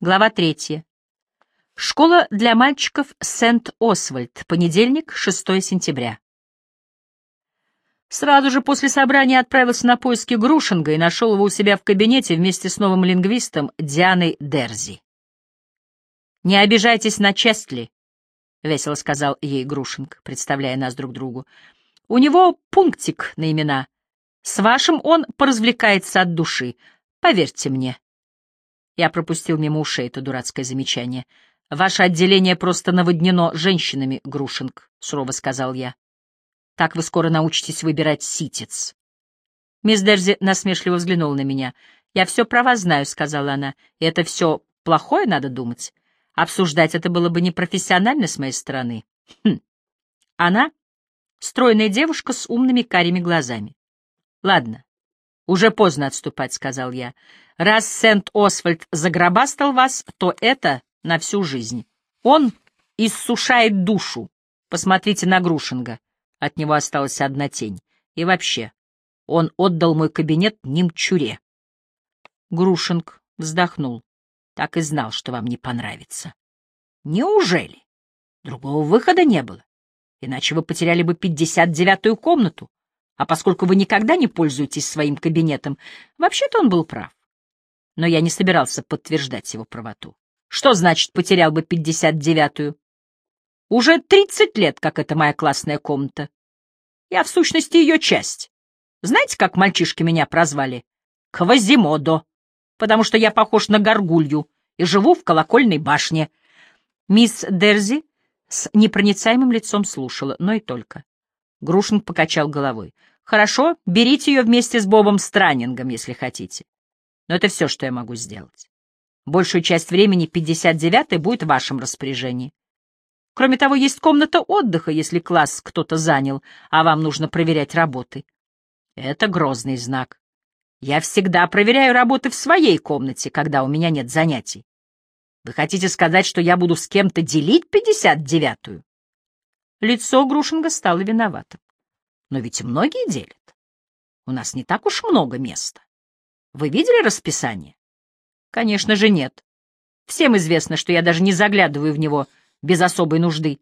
Глава третья. Школа для мальчиков Сент-Освальд. Понедельник, 6 сентября. Сразу же после собрания отправился на поиски Грушинга и нашел его у себя в кабинете вместе с новым лингвистом Дианой Дерзи. «Не обижайтесь на Честли», — весело сказал ей Грушинг, представляя нас друг другу. «У него пунктик на имена. С вашим он поразвлекается от души, поверьте мне». Я пропустил мимо ушей это дурацкое замечание. «Ваше отделение просто наводнено женщинами, Грушинг», — сурово сказал я. «Так вы скоро научитесь выбирать ситец». Мисс Дерзи насмешливо взглянула на меня. «Я все про вас знаю», — сказала она. «И это все плохое, надо думать. Обсуждать это было бы непрофессионально с моей стороны». Хм. Она — стройная девушка с умными карими глазами. «Ладно, уже поздно отступать», — сказал я. Раз Сент-Освальд загробастал вас, то это на всю жизнь. Он иссушает душу. Посмотрите на Грушинга. От него осталась одна тень. И вообще, он отдал мой кабинет немчуре. Грушинг вздохнул. Так и знал, что вам не понравится. Неужели? Другого выхода не было. Иначе вы потеряли бы пятьдесят девятую комнату. А поскольку вы никогда не пользуетесь своим кабинетом, вообще-то он был прав но я не собирался подтверждать его правоту. Что значит потерял бы пятьдесят девятую? Уже тридцать лет, как это моя классная комната. Я, в сущности, ее часть. Знаете, как мальчишки меня прозвали? Квазимодо, потому что я похож на горгулью и живу в колокольной башне. Мисс Дерзи с непроницаемым лицом слушала, но и только. Грушин покачал головой. «Хорошо, берите ее вместе с Бобом Странингом, если хотите. Но это все, что я могу сделать. Большую часть времени 59-й будет в вашем распоряжении. Кроме того, есть комната отдыха, если класс кто-то занял, а вам нужно проверять работы. Это грозный знак. Я всегда проверяю работы в своей комнате, когда у меня нет занятий. Вы хотите сказать, что я буду с кем-то делить 59-ю? Лицо Грушинга стало виноватым. Но ведь многие делят. У нас не так уж много места. Вы видели расписание? Конечно же нет. Всем известно, что я даже не заглядываю в него без особой нужды.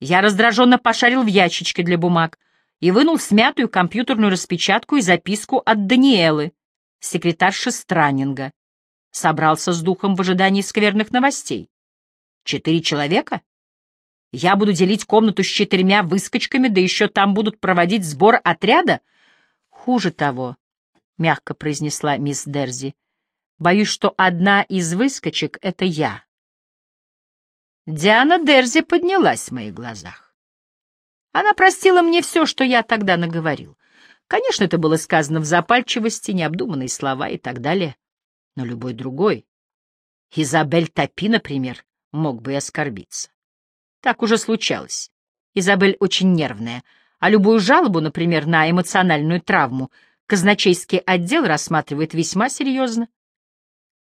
Я раздраженно пошарил в ящичке для бумаг и вынул смятую компьютерную распечатку и записку от Даниэлы, секретарши Страннинга. Собрался с духом в ожидании скверных новостей. Четыре человека? Я буду делить комнату с четырьмя выскочками, да еще там будут проводить сбор отряда? Хуже того, — мягко произнесла мисс Дерзи. «Боюсь, что одна из выскочек — это я». Диана Дерзи поднялась в моих глазах. Она простила мне все, что я тогда наговорил. Конечно, это было сказано в запальчивости, необдуманные слова и так далее. Но любой другой, Изабель Топи, например, мог бы и оскорбиться. Так уже случалось. Изабель очень нервная, а любую жалобу, например, на эмоциональную травму — казначейский отдел рассматривает весьма серьезно.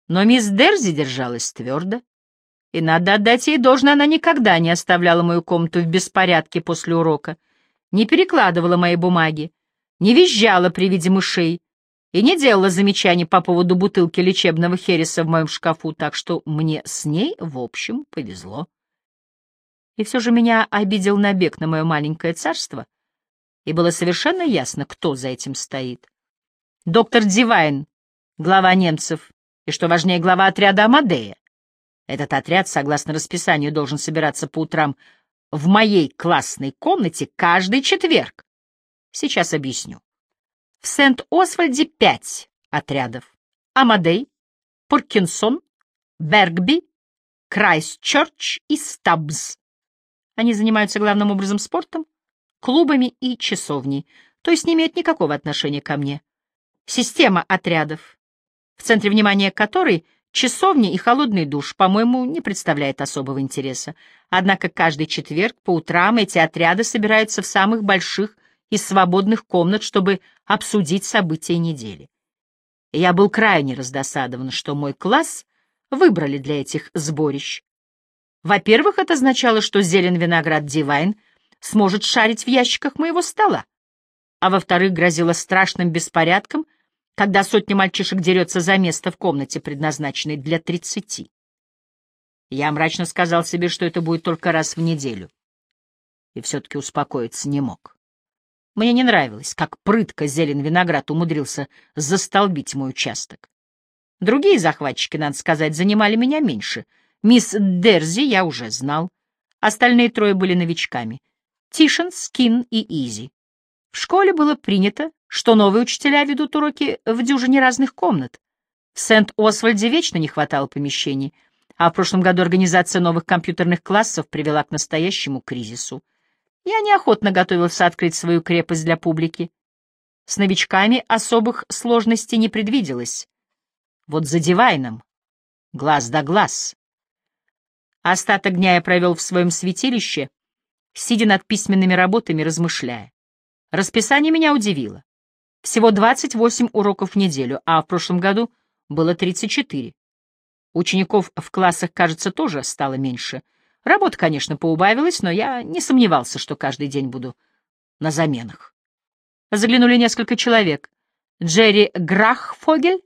Но мисс Дерзи держалась твердо, и надо отдать ей должное, она никогда не оставляла мою комнату в беспорядке после урока, не перекладывала мои бумаги, не визжала при виде мышей и не делала замечаний по поводу бутылки лечебного хереса в моем шкафу, так что мне с ней, в общем, повезло. И все же меня обидел набег на мое маленькое царство, и было совершенно ясно, кто за этим стоит. Доктор Дивайн, глава немцев, и, что важнее, глава отряда Амадея. Этот отряд, согласно расписанию, должен собираться по утрам в моей классной комнате каждый четверг. Сейчас объясню. В Сент-Освальде пять отрядов. Амадей, Паркинсон, Бергби, Крайстчерч и Стабс. Они занимаются главным образом спортом, клубами и часовней, то есть не имеют никакого отношения ко мне. Система отрядов, в центре внимания которой часовня и холодный душ, по-моему, не представляет особого интереса. Однако каждый четверг по утрам эти отряды собираются в самых больших из свободных комнат, чтобы обсудить события недели. Я был крайне раздосадован, что мой класс выбрали для этих сборищ. Во-первых, это означало, что зелен виноград Дивайн сможет шарить в ящиках моего стола, а во-вторых, грозило страшным беспорядком, когда сотня мальчишек дерется за место в комнате, предназначенной для тридцати. Я мрачно сказал себе, что это будет только раз в неделю. И все-таки успокоиться не мог. Мне не нравилось, как прытко зелен виноград умудрился застолбить мой участок. Другие захватчики, надо сказать, занимали меня меньше. Мисс Дерзи я уже знал. Остальные трое были новичками. Тишин, Скин и Изи. В школе было принято, что новые учителя ведут уроки в дюжине разных комнат. В Сент-Освальде вечно не хватало помещений, а в прошлом году организация новых компьютерных классов привела к настоящему кризису. Я неохотно готовился открыть свою крепость для публики. С новичками особых сложностей не предвиделось. Вот за Дивайном. Глаз да глаз. Остаток дня я провел в своем святилище, сидя над письменными работами, размышляя. Расписание меня удивило. Всего 28 уроков в неделю, а в прошлом году было 34. Учеников в классах, кажется, тоже стало меньше. Работа, конечно, поубавилась, но я не сомневался, что каждый день буду на заменах. Заглянули несколько человек. Джерри Грахфогель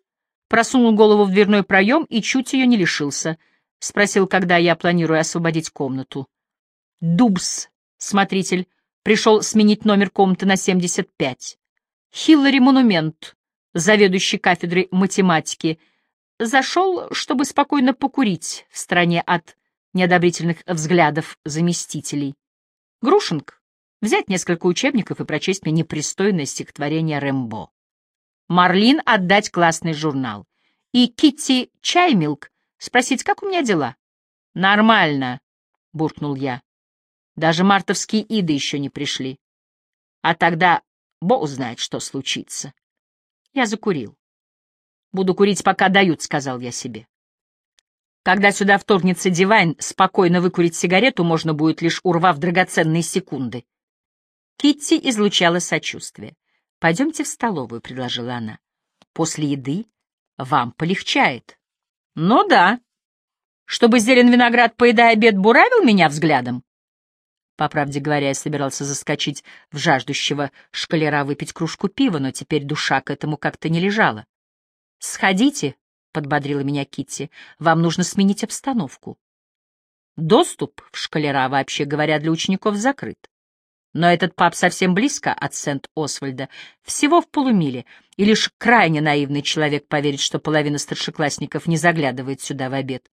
просунул голову в дверной проем и чуть ее не лишился. Спросил, когда я планирую освободить комнату. Дубс, смотритель, пришел сменить номер комнаты на 75. Хиллари Монумент, заведующий кафедрой математики, зашел, чтобы спокойно покурить в стороне от неодобрительных взглядов заместителей. Грушинг, взять несколько учебников и прочесть мне непристойное стихотворение Рэмбо. Марлин отдать классный журнал. И Китти Чаймилк спросить, как у меня дела. «Нормально», — буркнул я. «Даже мартовские иды еще не пришли. А тогда бог знает, что случится». Я закурил. «Буду курить, пока дают», — сказал я себе. Когда сюда вторгнется Дивайн, спокойно выкурить сигарету можно будет, лишь урвав драгоценные секунды. Китти излучала сочувствие. «Пойдемте в столовую», — предложила она. «После еды вам полегчает». «Ну да. Чтобы зелен виноград, поедая обед, буравил меня взглядом?» По правде говоря, я собирался заскочить в жаждущего шкалера выпить кружку пива, но теперь душа к этому как-то не лежала. «Сходите», — подбодрила меня Китти, — «вам нужно сменить обстановку». Доступ в шкалера, вообще говоря, для учеников закрыт. Но этот паб совсем близко от Сент-Освальда, всего в полумиле, и лишь крайне наивный человек поверит, что половина старшеклассников не заглядывает сюда в обед.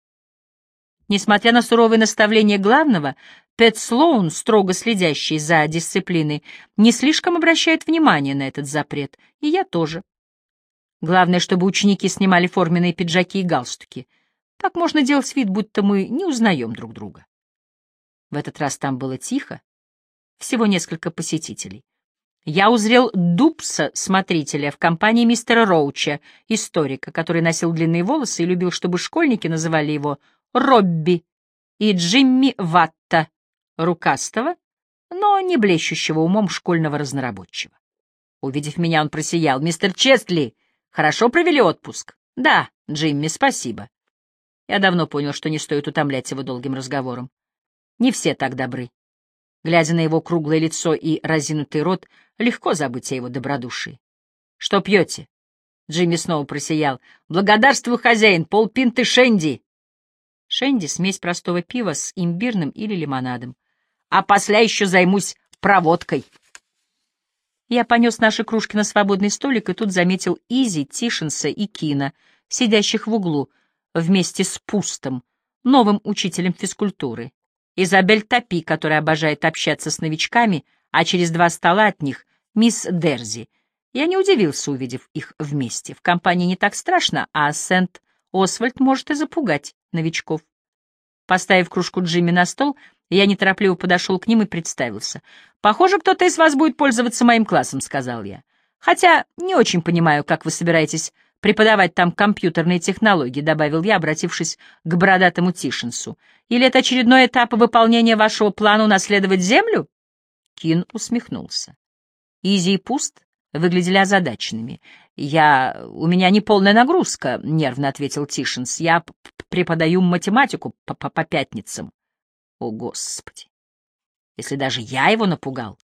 Несмотря на суровые наставления главного, Пэт Слоун, строго следящий за дисциплиной, не слишком обращает внимание на этот запрет, и я тоже. Главное, чтобы ученики снимали форменные пиджаки и галстуки. Так можно делать вид, будто мы не узнаем друг друга. В этот раз там было тихо, всего несколько посетителей. Я узрел Дубса, смотрителя, в компании мистера Роуча, историка, который носил длинные волосы и любил, чтобы школьники называли его Робби, и Джимми Ватта, рукастого, но не блещущего умом школьного разнорабочего. Увидев меня, он просиял. «Мистер Честли, хорошо провели отпуск?» «Да, Джимми, спасибо». Я давно понял, что не стоит утомлять его долгим разговором. Не все так добры. Глядя на его круглое лицо и разинутый рот, легко забыть о его добродушии. «Что пьете?» Джимми снова просиял. «Благодарствую, хозяин, полпинты шенди!» Шенди — смесь простого пива с имбирным или лимонадом. «А после еще займусь проводкой!» Я понес наши кружки на свободный столик и тут заметил Изи, Тишинса и Кина, сидящих в углу, вместе с Пустом, новым учителем физкультуры. Изабель Топи, которая обожает общаться с новичками, а через два стола от них — мисс Дерзи. Я не удивился, увидев их вместе. В компании не так страшно, а Сент-Освальд может и запугать новичков. Поставив кружку Джимми на стол, я неторопливо подошел к ним и представился. «Похоже, кто-то из вас будет пользоваться моим классом», — сказал я. «Хотя не очень понимаю, как вы собираетесь преподавать там компьютерные технологии», — добавил я, обратившись к бородатому Тишинсу. «Или это очередной этап выполнения вашего плана унаследовать Землю?» Кин усмехнулся. Изи и Пуст выглядели озадаченными. «Я... у меня неполная нагрузка», — нервно ответил Тишинс. «Я преподаю математику -по, по пятницам». «О, Господи! Если даже я его напугал,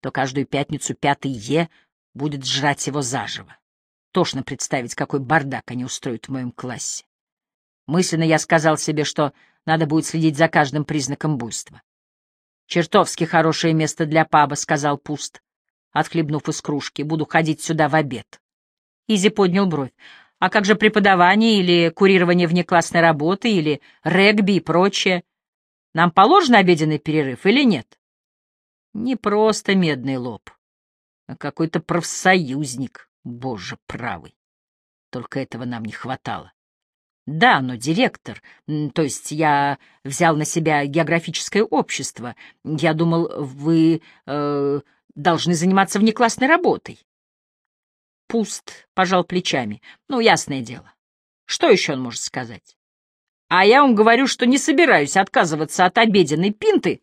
то каждую пятницу пятый Е будет жрать его заживо. Тошно представить, какой бардак они устроят в моем классе. Мысленно я сказал себе, что надо будет следить за каждым признаком буйства. «Чертовски хорошее место для паба», — сказал Пуст, отхлебнув из кружки. «Буду ходить сюда в обед». Изи поднял бровь. «А как же преподавание или курирование внеклассной работы или регби и прочее? Нам положен обеденный перерыв или нет?» «Не просто медный лоб, а какой-то профсоюзник, боже правый. Только этого нам не хватало». Да, но директор, то есть я взял на себя географическое общество. Я думал, вы э, должны заниматься внеклассной работой. Пуст, пожал плечами. Ну, ясное дело. Что еще он может сказать? А я вам говорю, что не собираюсь отказываться от обеденной пинты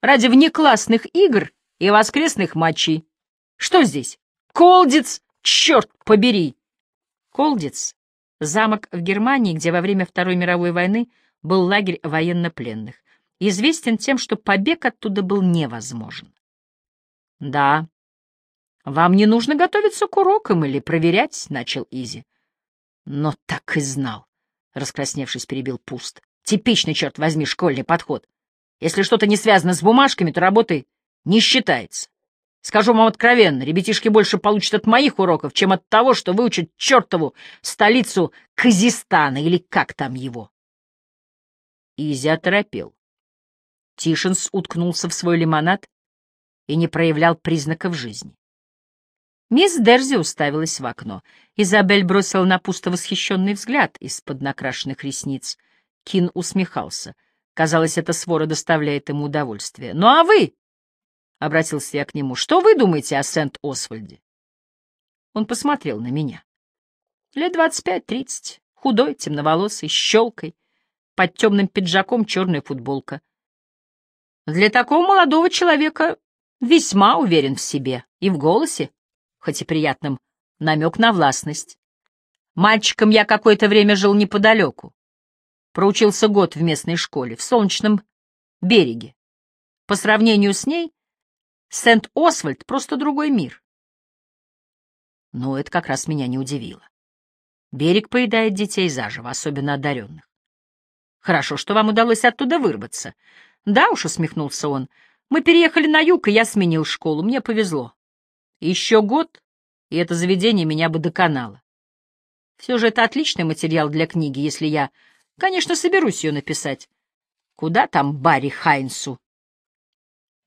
ради внеклассных игр и воскресных матчей. Что здесь? Колдец, черт побери! Колдец Замок в Германии, где во время Второй мировой войны был лагерь военнопленных, известен тем, что побег оттуда был невозможен. «Да, вам не нужно готовиться к урокам или проверять», — начал Изи. «Но так и знал», — раскрасневшись, перебил Пуст. «Типичный, черт возьми, школьный подход. Если что-то не связано с бумажками, то работы не считается. Скажу вам откровенно, ребятишки больше получат от моих уроков, чем от того, что выучат чертову столицу Казистана или как там его. Изи оторопел. Тишинс уткнулся в свой лимонад и не проявлял признаков жизни. Мисс Дерзи уставилась в окно. Изабель бросила на пусто восхищенный взгляд из-под накрашенных ресниц. Кин усмехался. Казалось, эта свора доставляет ему удовольствие. «Ну а вы?» — обратился я к нему. — Что вы думаете о Сент-Освальде? Он посмотрел на меня. Лет двадцать пять-тридцать, худой, темноволосый, с щелкой, под темным пиджаком черная футболка. Для такого молодого человека весьма уверен в себе и в голосе, хоть и приятным, намек на властность. Мальчиком я какое-то время жил неподалеку. Проучился год в местной школе, в Солнечном береге. По сравнению с ней Сент-Освальд — просто другой мир. Но это как раз меня не удивило. Берег поедает детей заживо, особенно одаренных. Хорошо, что вам удалось оттуда вырваться. Да уж, — усмехнулся он, — мы переехали на юг, и я сменил школу. Мне повезло. Еще год, и это заведение меня бы доконало. Все же это отличный материал для книги, если я, конечно, соберусь ее написать. Куда там Барри Хайнсу?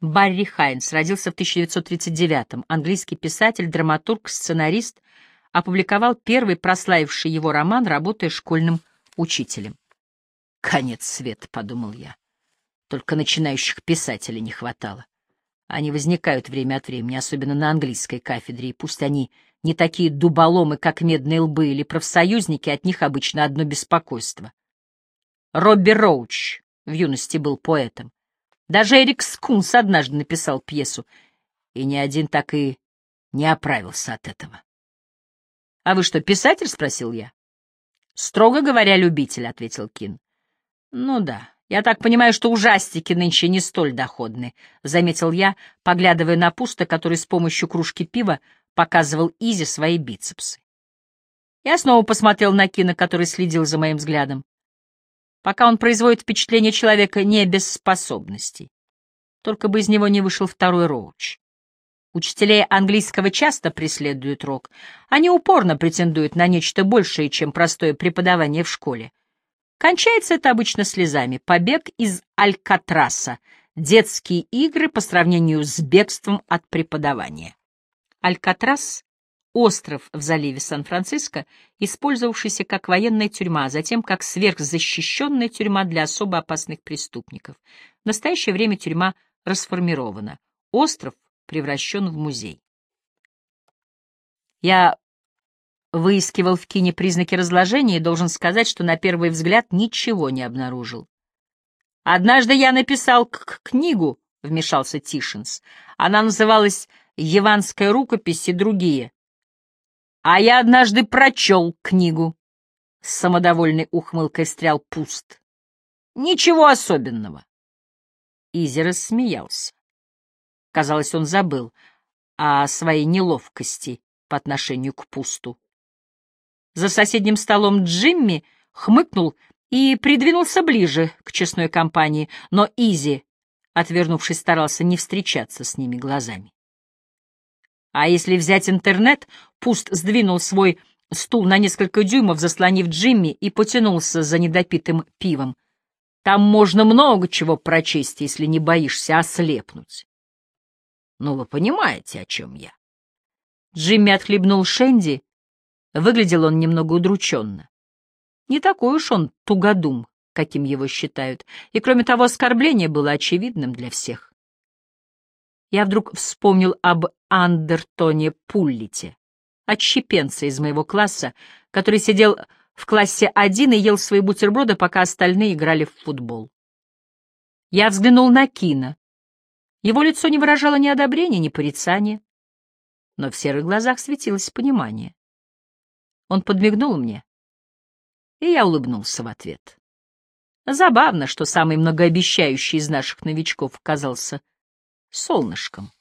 Барри Хайнс родился в 1939-м, английский писатель, драматург, сценарист, опубликовал первый прославивший его роман, работая школьным учителем. «Конец света», — подумал я. Только начинающих писателей не хватало. Они возникают время от времени, особенно на английской кафедре, и пусть они не такие дуболомы, как медные лбы или профсоюзники, от них обычно одно беспокойство. Робби Роуч в юности был поэтом. Даже Эрик Скунс однажды написал пьесу, и ни один так и не оправился от этого. — А вы что, писатель? — спросил я. — Строго говоря, любитель, — ответил Кин. — Ну да, я так понимаю, что ужастики нынче не столь доходны, — заметил я, поглядывая на пусто, который с помощью кружки пива показывал Изи свои бицепсы. Я снова посмотрел на Кина, который следил за моим взглядом пока он производит впечатление человека не без способностей. Только бы из него не вышел второй Роуч. Учителей английского часто преследуют Рок. Они упорно претендуют на нечто большее, чем простое преподавание в школе. Кончается это обычно слезами. Побег из Алькатраса. Детские игры по сравнению с бегством от преподавания. Алькатрас остров в заливе Сан-Франциско, использовавшийся как военная тюрьма, а затем как сверхзащищенная тюрьма для особо опасных преступников. В настоящее время тюрьма расформирована. Остров превращен в музей. Я выискивал в кине признаки разложения и должен сказать, что на первый взгляд ничего не обнаружил. «Однажды я написал к книгу», — вмешался Тишинс. Она называлась «Яванская рукопись и другие». А я однажды прочел книгу. С самодовольной ухмылкой стрял пуст. Ничего особенного. Изи рассмеялся. Казалось, он забыл о своей неловкости по отношению к пусту. За соседним столом Джимми хмыкнул и придвинулся ближе к честной компании, но Изи, отвернувшись, старался не встречаться с ними глазами. А если взять интернет, Пуст сдвинул свой стул на несколько дюймов, заслонив Джимми, и потянулся за недопитым пивом. Там можно много чего прочесть, если не боишься ослепнуть. Ну, вы понимаете, о чем я. Джимми отхлебнул Шенди. Выглядел он немного удрученно. Не такой уж он тугодум, каким его считают, и, кроме того, оскорбление было очевидным для всех. Я вдруг вспомнил об Андертоне Пуллите, отщепенце из моего класса, который сидел в классе один и ел свои бутерброды, пока остальные играли в футбол. Я взглянул на Кина. Его лицо не выражало ни одобрения, ни порицания, но в серых глазах светилось понимание. Он подмигнул мне, и я улыбнулся в ответ. Забавно, что самый многообещающий из наших новичков оказался солнышком.